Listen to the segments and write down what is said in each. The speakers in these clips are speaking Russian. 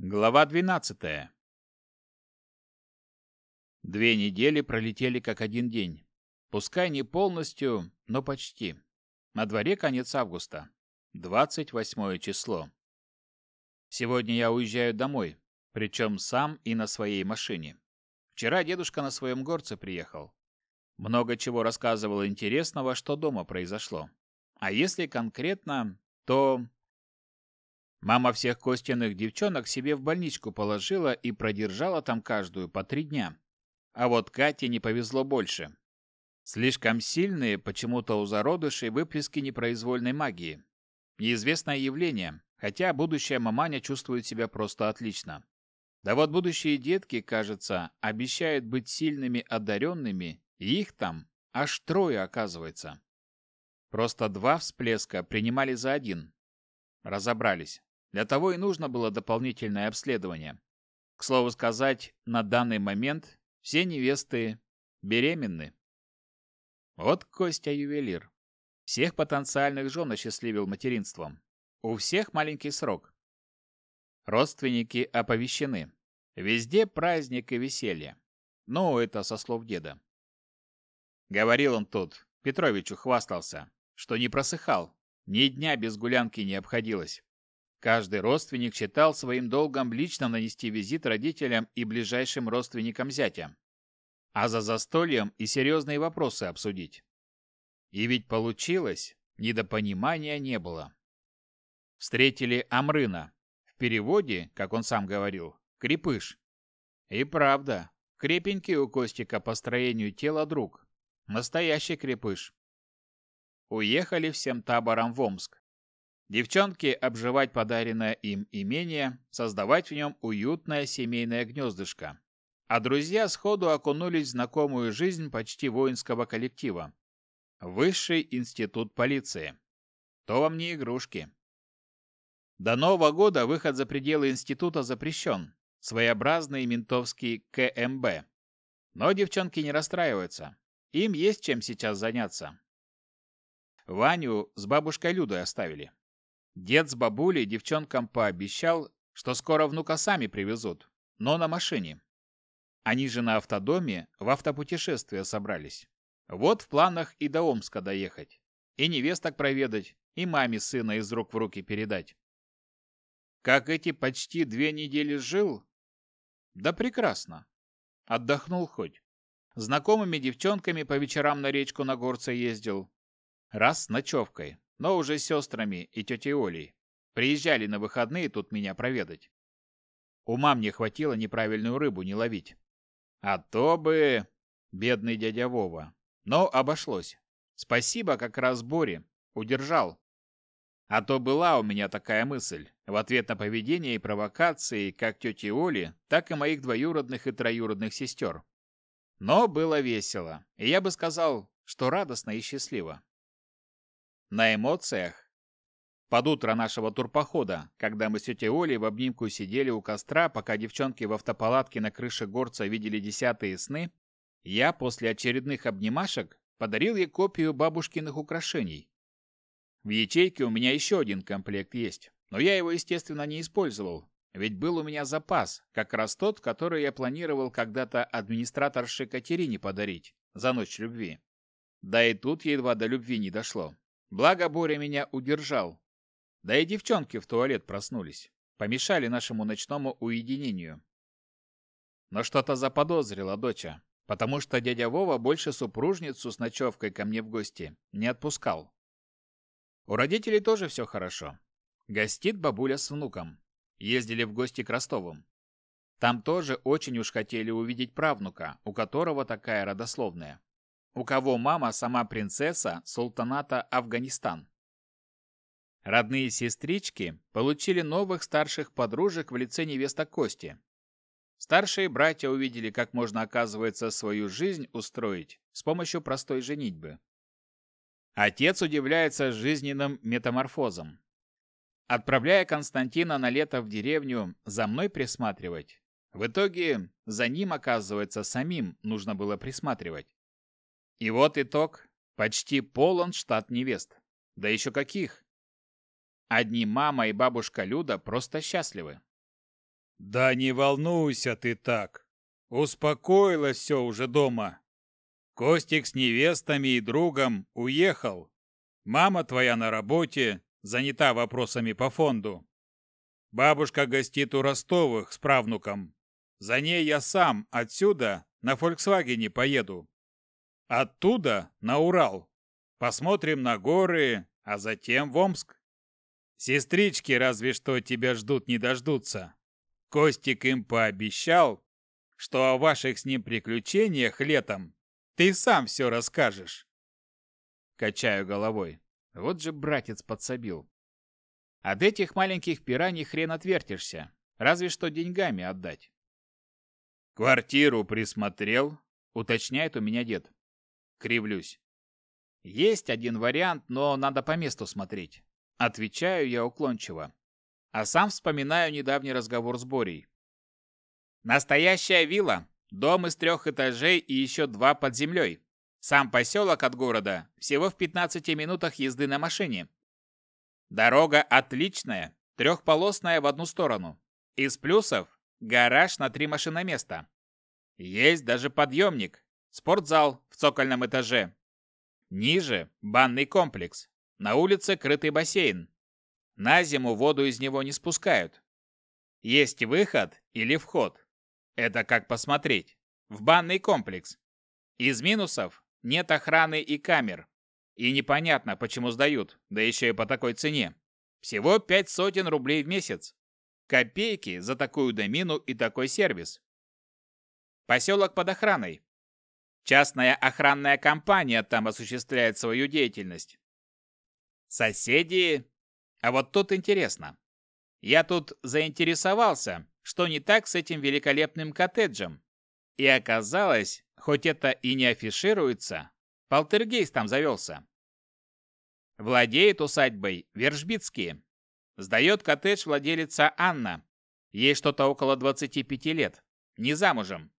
Глава 12. Две недели пролетели как один день. Пускай не полностью, но почти. На дворе конец августа. 28 число. Сегодня я уезжаю домой, причем сам и на своей машине. Вчера дедушка на своем горце приехал. Много чего рассказывал интересного, что дома произошло. А если конкретно, то Мама всех костяных девчонок себе в больничку положила и продержала там каждую по три дня. А вот Кате не повезло больше. Слишком сильные почему-то у зародышей выплески непроизвольной магии. Неизвестное явление, хотя будущая маманя чувствует себя просто отлично. Да вот будущие детки, кажется, обещают быть сильными одаренными, и их там аж трое оказывается. Просто два всплеска принимали за один. Разобрались. Для того и нужно было дополнительное обследование. К слову сказать, на данный момент все невесты беременны. Вот Костя ювелир. Всех потенциальных жен осчастливил материнством. У всех маленький срок. Родственники оповещены. Везде праздник и веселье. Ну, это со слов деда. Говорил он тут, Петровичу хвастался, что не просыхал. Ни дня без гулянки не обходилось. Каждый родственник считал своим долгом лично нанести визит родителям и ближайшим родственникам зятя. А за застольем и серьезные вопросы обсудить. И ведь получилось, недопонимания не было. Встретили Амрына. В переводе, как он сам говорил, крепыш. И правда, крепенький у Костика по строению тела друг. Настоящий крепыш. Уехали всем табором в Омск. Девчонки обживать подаренное им имение, создавать в нем уютное семейное гнездышко. А друзья сходу окунулись в знакомую жизнь почти воинского коллектива. Высший институт полиции. То вам не игрушки. До Нового года выход за пределы института запрещен. Своеобразный ментовский КМБ. Но девчонки не расстраиваются. Им есть чем сейчас заняться. Ваню с бабушкой Людой оставили. Дед с бабулей девчонкам пообещал, что скоро внука сами привезут, но на машине. Они же на автодоме в автопутешествие собрались. Вот в планах и до Омска доехать, и невесток проведать, и маме сына из рук в руки передать. Как эти почти две недели жил? Да прекрасно. Отдохнул хоть. Знакомыми девчонками по вечерам на речку на горце ездил. Раз с ночевкой, но уже с сестрами и тетей Олей. Приезжали на выходные тут меня проведать. Ума мне хватило неправильную рыбу не ловить. А то бы... Бедный дядя Вова. Но обошлось. Спасибо как раз Боре. Удержал. А то была у меня такая мысль. В ответ на поведение и провокации как тети Оли, так и моих двоюродных и троюродных сестер. Но было весело. И я бы сказал, что радостно и счастливо на эмоциях. Под утро нашего турпохода, когда мы с тетей Олей в обнимку сидели у костра, пока девчонки в автопалатке на крыше горца видели десятые сны, я после очередных обнимашек подарил ей копию бабушкиных украшений. В ячейке у меня еще один комплект есть, но я его, естественно, не использовал, ведь был у меня запас, как раз тот, который я планировал когда-то администраторше Катерине подарить за ночь любви. Да и тут едва до любви не дошло. Благо Боря меня удержал. Да и девчонки в туалет проснулись. Помешали нашему ночному уединению. Но что-то заподозрила доча, потому что дядя Вова больше супружницу с ночевкой ко мне в гости не отпускал. У родителей тоже все хорошо. Гостит бабуля с внуком. Ездили в гости к Ростовым. Там тоже очень уж хотели увидеть правнука, у которого такая родословная у кого мама сама принцесса султаната Афганистан. Родные сестрички получили новых старших подружек в лице невеста Кости. Старшие братья увидели, как можно, оказывается, свою жизнь устроить с помощью простой женитьбы. Отец удивляется жизненным метаморфозом. Отправляя Константина на лето в деревню за мной присматривать, в итоге за ним, оказывается, самим нужно было присматривать. И вот итог. Почти полон штат невест. Да еще каких! Одни мама и бабушка Люда просто счастливы. «Да не волнуйся ты так. Успокоилось все уже дома. Костик с невестами и другом уехал. Мама твоя на работе, занята вопросами по фонду. Бабушка гостит у Ростовых с правнуком. За ней я сам отсюда на «Фольксвагене» поеду. Оттуда на Урал. Посмотрим на горы, а затем в Омск. Сестрички разве что тебя ждут не дождутся. Костик им пообещал, что о ваших с ним приключениях летом ты сам все расскажешь. Качаю головой. Вот же братец подсобил. От этих маленьких пираний хрен отвертишься. Разве что деньгами отдать. Квартиру присмотрел, уточняет у меня дед. Кривлюсь. Есть один вариант, но надо по месту смотреть. Отвечаю я уклончиво. А сам вспоминаю недавний разговор с Борей. Настоящая вилла. Дом из трех этажей и еще два под землей. Сам поселок от города всего в 15 минутах езды на машине. Дорога отличная, трехполосная в одну сторону. Из плюсов – гараж на три машиноместа. Есть даже подъемник, спортзал в цокольном этаже. Ниже – банный комплекс. На улице крытый бассейн. На зиму воду из него не спускают. Есть выход или вход. Это как посмотреть. В банный комплекс. Из минусов – нет охраны и камер. И непонятно, почему сдают, да еще и по такой цене. Всего пять сотен рублей в месяц. Копейки за такую домину и такой сервис. Поселок под охраной. Частная охранная компания там осуществляет свою деятельность. Соседи? А вот тут интересно. Я тут заинтересовался, что не так с этим великолепным коттеджем. И оказалось, хоть это и не афишируется, полтергейст там завелся. Владеет усадьбой Вержбицкие. Сдает коттедж владелица Анна. Ей что-то около 25 лет. Не замужем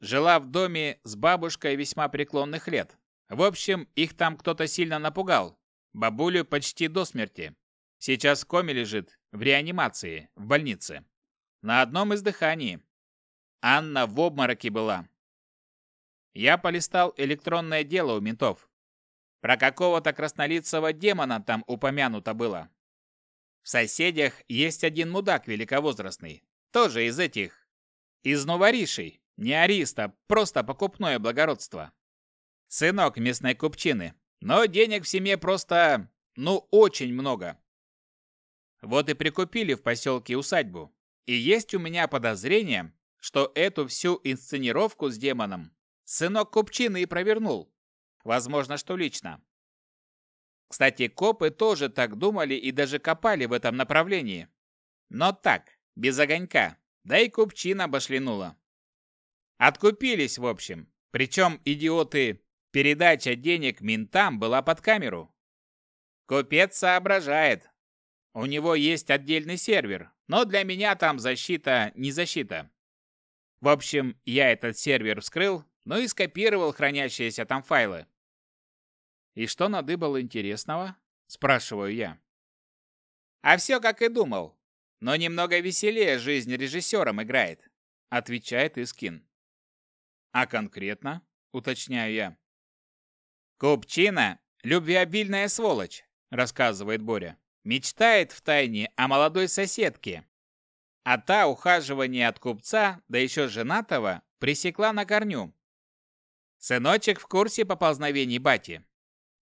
жила в доме с бабушкой весьма преклонных лет. В общем, их там кто-то сильно напугал. Бабулю почти до смерти. Сейчас в коме лежит, в реанимации, в больнице. На одном из дыханий. Анна в обмороке была. Я полистал электронное дело у ментов. Про какого-то краснолицего демона там упомянуто было. В соседях есть один мудак великовозрастный, тоже из этих, из новоришей. Не ариста, просто покупное благородство. Сынок местной купчины. Но денег в семье просто, ну, очень много. Вот и прикупили в поселке усадьбу. И есть у меня подозрение, что эту всю инсценировку с демоном сынок купчины и провернул. Возможно, что лично. Кстати, копы тоже так думали и даже копали в этом направлении. Но так, без огонька. Да и купчина башлянула. Откупились, в общем. Причем, идиоты, передача денег ментам была под камеру. Купец соображает. У него есть отдельный сервер, но для меня там защита не защита. В общем, я этот сервер вскрыл, но и скопировал хранящиеся там файлы. «И что надыбал интересного?» – спрашиваю я. «А все, как и думал. Но немного веселее жизнь режиссером играет», – отвечает Искин а конкретно?» – уточняю я. «Купчина – любвеобильная сволочь», – рассказывает Боря. «Мечтает втайне о молодой соседке. А та ухаживание от купца, да еще женатого, пресекла на корню. Сыночек в курсе поползновений бати.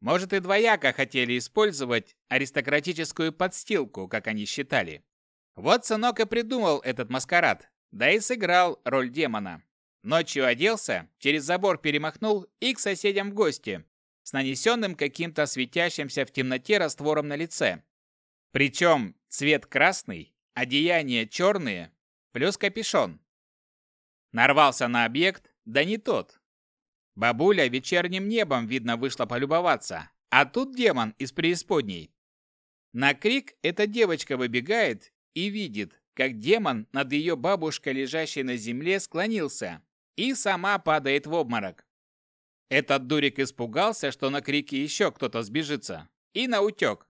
Может, и двояко хотели использовать аристократическую подстилку, как они считали. Вот сынок и придумал этот маскарад, да и сыграл роль демона. Ночью оделся, через забор перемахнул и к соседям в гости, с нанесенным каким-то светящимся в темноте раствором на лице. Причем цвет красный, одеяния черные, плюс капюшон. Нарвался на объект, да не тот. Бабуля вечерним небом, видно, вышла полюбоваться, а тут демон из преисподней. На крик эта девочка выбегает и видит, как демон над ее бабушкой, лежащей на земле, склонился, и сама падает в обморок. Этот дурик испугался, что на крики еще кто-то сбежится, и наутек.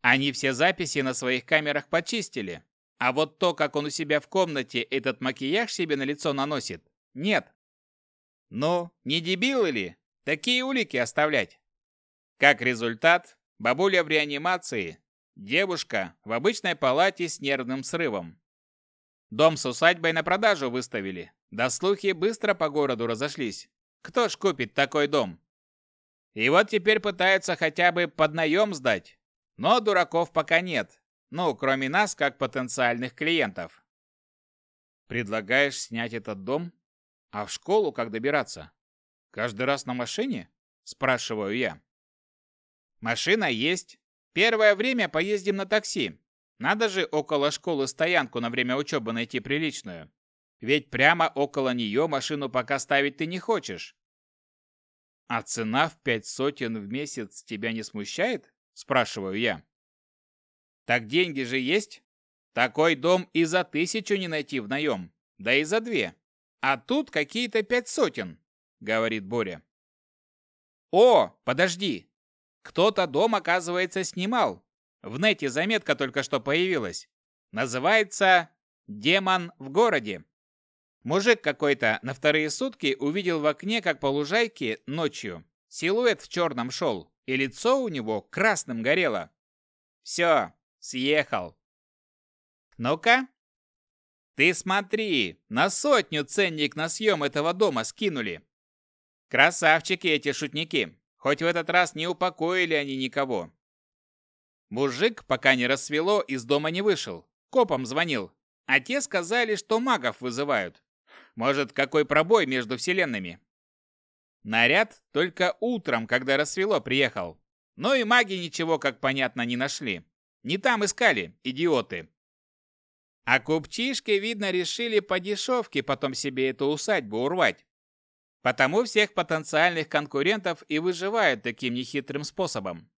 Они все записи на своих камерах почистили, а вот то, как он у себя в комнате этот макияж себе на лицо наносит, нет. Но не дебилы ли? Такие улики оставлять. Как результат, бабуля в реанимации, девушка в обычной палате с нервным срывом. Дом с усадьбой на продажу выставили, да слухи быстро по городу разошлись. Кто ж купит такой дом? И вот теперь пытаются хотя бы под наем сдать. Но дураков пока нет. Ну, кроме нас, как потенциальных клиентов. Предлагаешь снять этот дом? А в школу как добираться? Каждый раз на машине? Спрашиваю я. Машина есть. Первое время поездим на такси. Надо же около школы стоянку на время учебы найти приличную. Ведь прямо около нее машину пока ставить ты не хочешь. А цена в пять сотен в месяц тебя не смущает? Спрашиваю я. Так деньги же есть? Такой дом и за тысячу не найти в наем, да и за две. А тут какие-то пять сотен, говорит Боря. О, подожди. Кто-то дом, оказывается, снимал. В нете заметка только что появилась. Называется «Демон в городе». Мужик какой-то на вторые сутки увидел в окне, как по лужайке ночью силуэт в черном шел, и лицо у него красным горело. Все, съехал. Ну-ка, ты смотри, на сотню ценник на съем этого дома скинули. Красавчики эти шутники, хоть в этот раз не упокоили они никого. Мужик, пока не рассвело, из дома не вышел. Копам звонил, а те сказали, что магов вызывают. Может, какой пробой между вселенными? Наряд только утром, когда рассвело, приехал. Но и маги ничего, как понятно, не нашли. Не там искали, идиоты. А купчишки, видно, решили по дешевке потом себе эту усадьбу урвать. Потому всех потенциальных конкурентов и выживают таким нехитрым способом.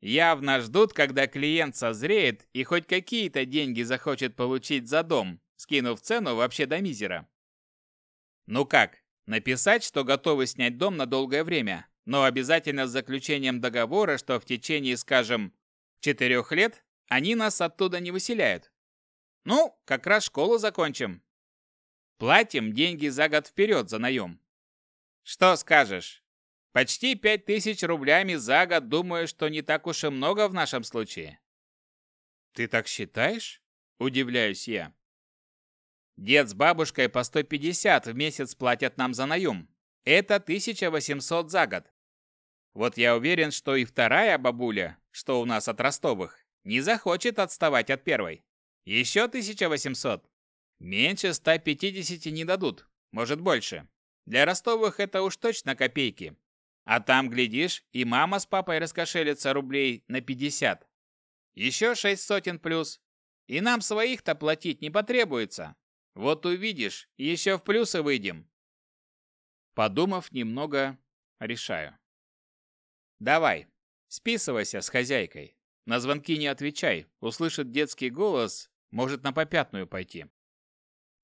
Явно ждут, когда клиент созреет и хоть какие-то деньги захочет получить за дом, скинув цену вообще до мизера. Ну как, написать, что готовы снять дом на долгое время, но обязательно с заключением договора, что в течение, скажем, четырех лет они нас оттуда не выселяют. Ну, как раз школу закончим. Платим деньги за год вперед за наем. Что скажешь? Почти пять тысяч рублями за год, думаю, что не так уж и много в нашем случае. Ты так считаешь? Удивляюсь я. Дед с бабушкой по 150 в месяц платят нам за наем. Это 1800 за год. Вот я уверен, что и вторая бабуля, что у нас от Ростовых, не захочет отставать от первой. Еще 1800. Меньше 150 не дадут, может больше. Для Ростовых это уж точно копейки. А там, глядишь, и мама с папой раскошелится рублей на 50. Еще шесть сотен плюс. И нам своих-то платить не потребуется. Вот увидишь, еще в плюсы выйдем. Подумав немного, решаю. Давай, списывайся с хозяйкой. На звонки не отвечай. Услышит детский голос, может на попятную пойти.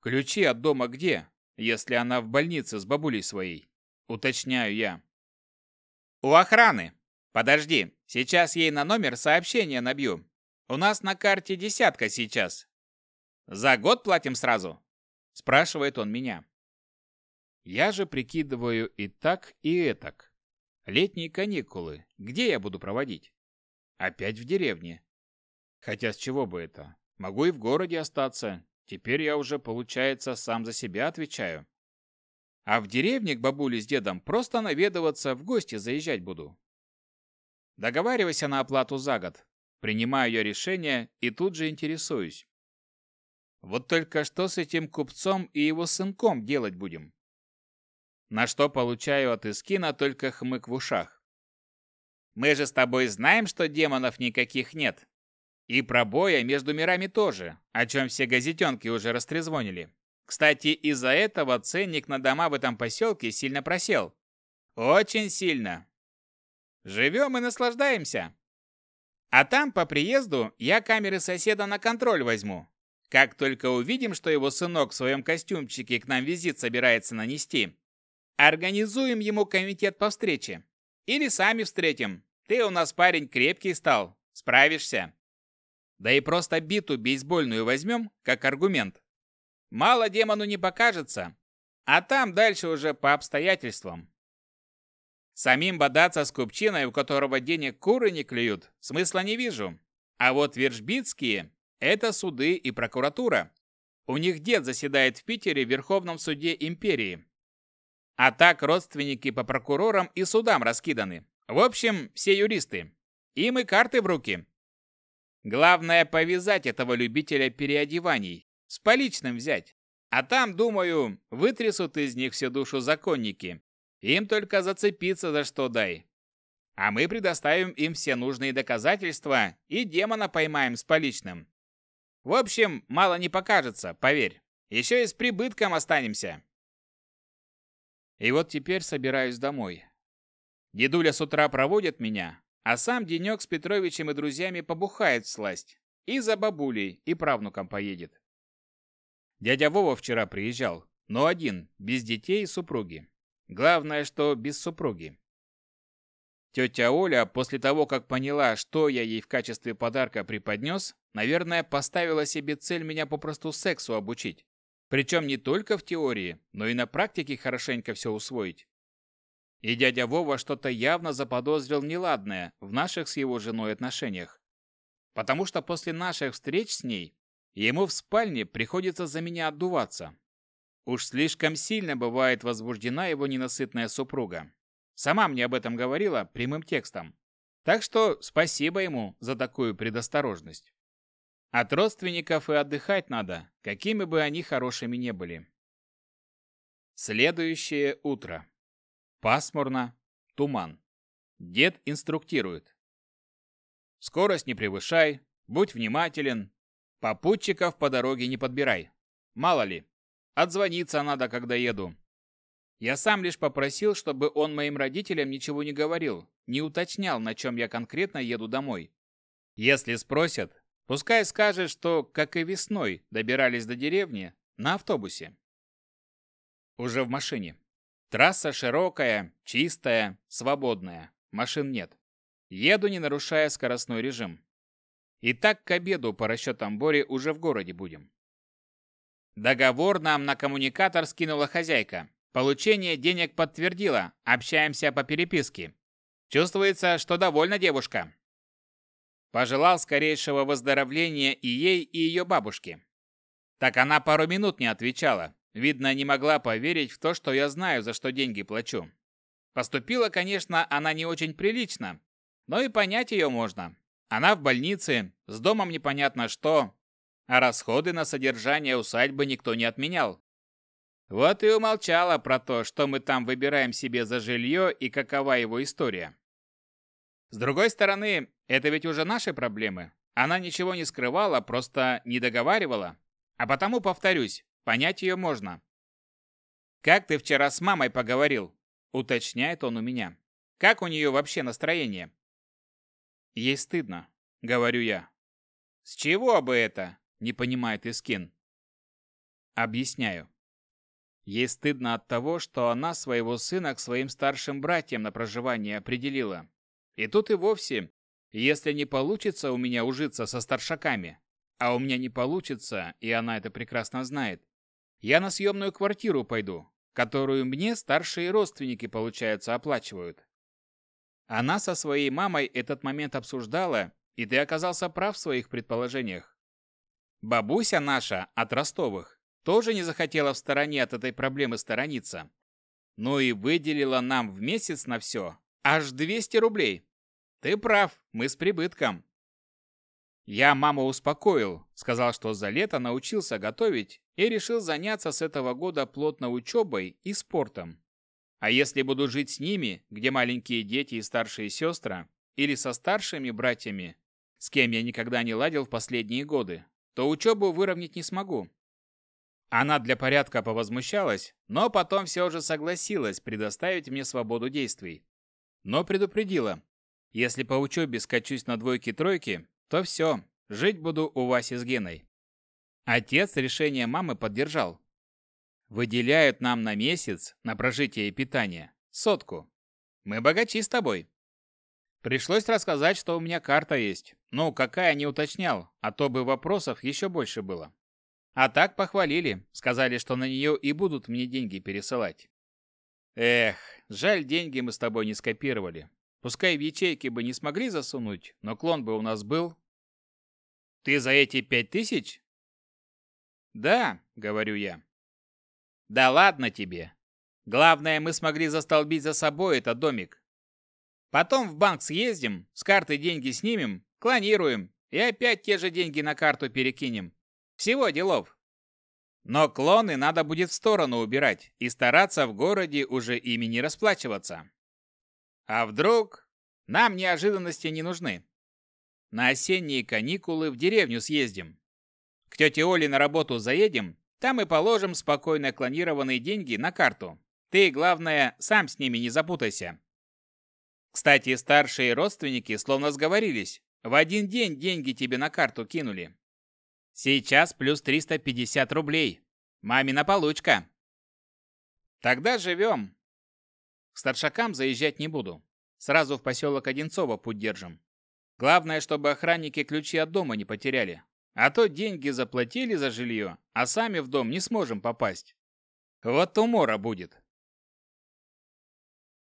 Ключи от дома где, если она в больнице с бабулей своей? Уточняю я. У охраны. Подожди, сейчас ей на номер сообщение набью. У нас на карте десятка сейчас, за год платим сразу?» – спрашивает он меня. Я же прикидываю и так, и этак. Летние каникулы. Где я буду проводить? Опять в деревне. Хотя с чего бы это? Могу и в городе остаться. Теперь я уже, получается, сам за себя отвечаю. А в деревне к бабуле с дедом просто наведываться, в гости заезжать буду. Договаривайся на оплату за год. Принимаю я решение и тут же интересуюсь. Вот только что с этим купцом и его сынком делать будем? На что получаю от Искина только хмык в ушах. Мы же с тобой знаем, что демонов никаких нет. И пробоя между мирами тоже, о чем все газетенки уже растрезвонили. Кстати, из-за этого ценник на дома в этом поселке сильно просел. Очень сильно. Живем и наслаждаемся. А там по приезду я камеры соседа на контроль возьму, как только увидим, что его сынок в своем костюмчике к нам визит собирается нанести, организуем ему комитет по встрече. Или сами встретим. Ты у нас парень крепкий стал, справишься. Да и просто биту бейсбольную возьмем, как аргумент. Мало демону не покажется, а там дальше уже по обстоятельствам. Самим бодаться с Купчиной, у которого денег куры не клюют, смысла не вижу. А вот Вершбицкие это суды и прокуратура. У них дед заседает в Питере в Верховном суде империи. А так родственники по прокурорам и судам раскиданы. В общем, все юристы. Им и карты в руки. Главное повязать этого любителя переодеваний. С поличным взять. А там, думаю, вытрясут из них всю душу законники. Им только зацепиться за что дай. А мы предоставим им все нужные доказательства и демона поймаем с поличным. В общем, мало не покажется, поверь. Еще и с прибытком останемся. И вот теперь собираюсь домой. Дедуля с утра проводит меня, а сам денек с Петровичем и друзьями побухает сласть. И за бабулей, и правнуком поедет. Дядя Вова вчера приезжал, но один, без детей и супруги. Главное, что без супруги. Тетя Оля, после того, как поняла, что я ей в качестве подарка преподнес, наверное, поставила себе цель меня попросту сексу обучить. Причем не только в теории, но и на практике хорошенько все усвоить. И дядя Вова что-то явно заподозрил неладное в наших с его женой отношениях. Потому что после наших встреч с ней ему в спальне приходится за меня отдуваться. Уж слишком сильно бывает возбуждена его ненасытная супруга. Сама мне об этом говорила прямым текстом. Так что спасибо ему за такую предосторожность. От родственников и отдыхать надо, какими бы они хорошими не были. Следующее утро. Пасмурно, туман. Дед инструктирует. Скорость не превышай, будь внимателен, попутчиков по дороге не подбирай. Мало ли, отзвониться надо, когда еду, я сам лишь попросил, чтобы он моим родителям ничего не говорил, не уточнял, на чем я конкретно еду домой. Если спросят, пускай скажет, что, как и весной, добирались до деревни на автобусе. Уже в машине. Трасса широкая, чистая, свободная. Машин нет. Еду, не нарушая скоростной режим. И так к обеду по расчетам Бори уже в городе будем. Договор нам на коммуникатор скинула хозяйка. Получение денег подтвердило. Общаемся по переписке. Чувствуется, что довольна девушка. Пожелал скорейшего выздоровления и ей, и ее бабушке. Так она пару минут не отвечала. Видно, не могла поверить в то, что я знаю, за что деньги плачу. Поступила, конечно, она не очень прилично, но и понять ее можно. Она в больнице, с домом непонятно что, а расходы на содержание усадьбы никто не отменял. Вот и умолчала про то, что мы там выбираем себе за жилье и какова его история. С другой стороны, это ведь уже наши проблемы. Она ничего не скрывала, просто не договаривала. А потому повторюсь, понять ее можно. «Как ты вчера с мамой поговорил?» – уточняет он у меня. «Как у нее вообще настроение?» «Ей стыдно», – говорю я. «С чего бы это?» – не понимает Искин. Объясняю. Ей стыдно от того, что она своего сына к своим старшим братьям на проживание определила. И тут и вовсе, если не получится у меня ужиться со старшаками, а у меня не получится, и она это прекрасно знает, я на съемную квартиру пойду, которую мне старшие родственники, получается, оплачивают. Она со своей мамой этот момент обсуждала, и ты оказался прав в своих предположениях. Бабуся наша от Ростовых тоже не захотела в стороне от этой проблемы сторониться, но и выделила нам в месяц на все аж 200 рублей. Ты прав, мы с прибытком. Я маму успокоил, сказал, что за лето научился готовить и решил заняться с этого года плотно учебой и спортом. А если буду жить с ними, где маленькие дети и старшие сестры, или со старшими братьями, с кем я никогда не ладил в последние годы, то учебу выровнять не смогу, она для порядка повозмущалась, но потом все же согласилась предоставить мне свободу действий. Но предупредила, если по учебе скачусь на двойки-тройки, то все, жить буду у Васи с Геной. Отец решение мамы поддержал. Выделяют нам на месяц, на прожитие и питание, сотку. Мы богачи с тобой. Пришлось рассказать, что у меня карта есть. Ну, какая, не уточнял, а то бы вопросов еще больше было. А так похвалили, сказали, что на нее и будут мне деньги пересылать. Эх, жаль, деньги мы с тобой не скопировали. Пускай в ячейки бы не смогли засунуть, но клон бы у нас был. Ты за эти пять тысяч? Да, говорю я. Да ладно тебе. Главное, мы смогли застолбить за собой этот домик. Потом в банк съездим, с карты деньги снимем, клонируем и опять те же деньги на карту перекинем. Всего делов. Но клоны надо будет в сторону убирать и стараться в городе уже ими не расплачиваться. А вдруг нам неожиданности не нужны? На осенние каникулы в деревню съездим. К тете Оле на работу заедем, там и положим спокойно клонированные деньги на карту. Ты, главное, сам с ними не запутайся. Кстати, старшие родственники словно сговорились. В один день деньги тебе на карту кинули. Сейчас плюс 350 рублей. Мамина получка. Тогда живем. К старшакам заезжать не буду. Сразу в поселок Одинцово путь держим. Главное, чтобы охранники ключи от дома не потеряли. А то деньги заплатили за жилье, а сами в дом не сможем попасть. Вот умора будет.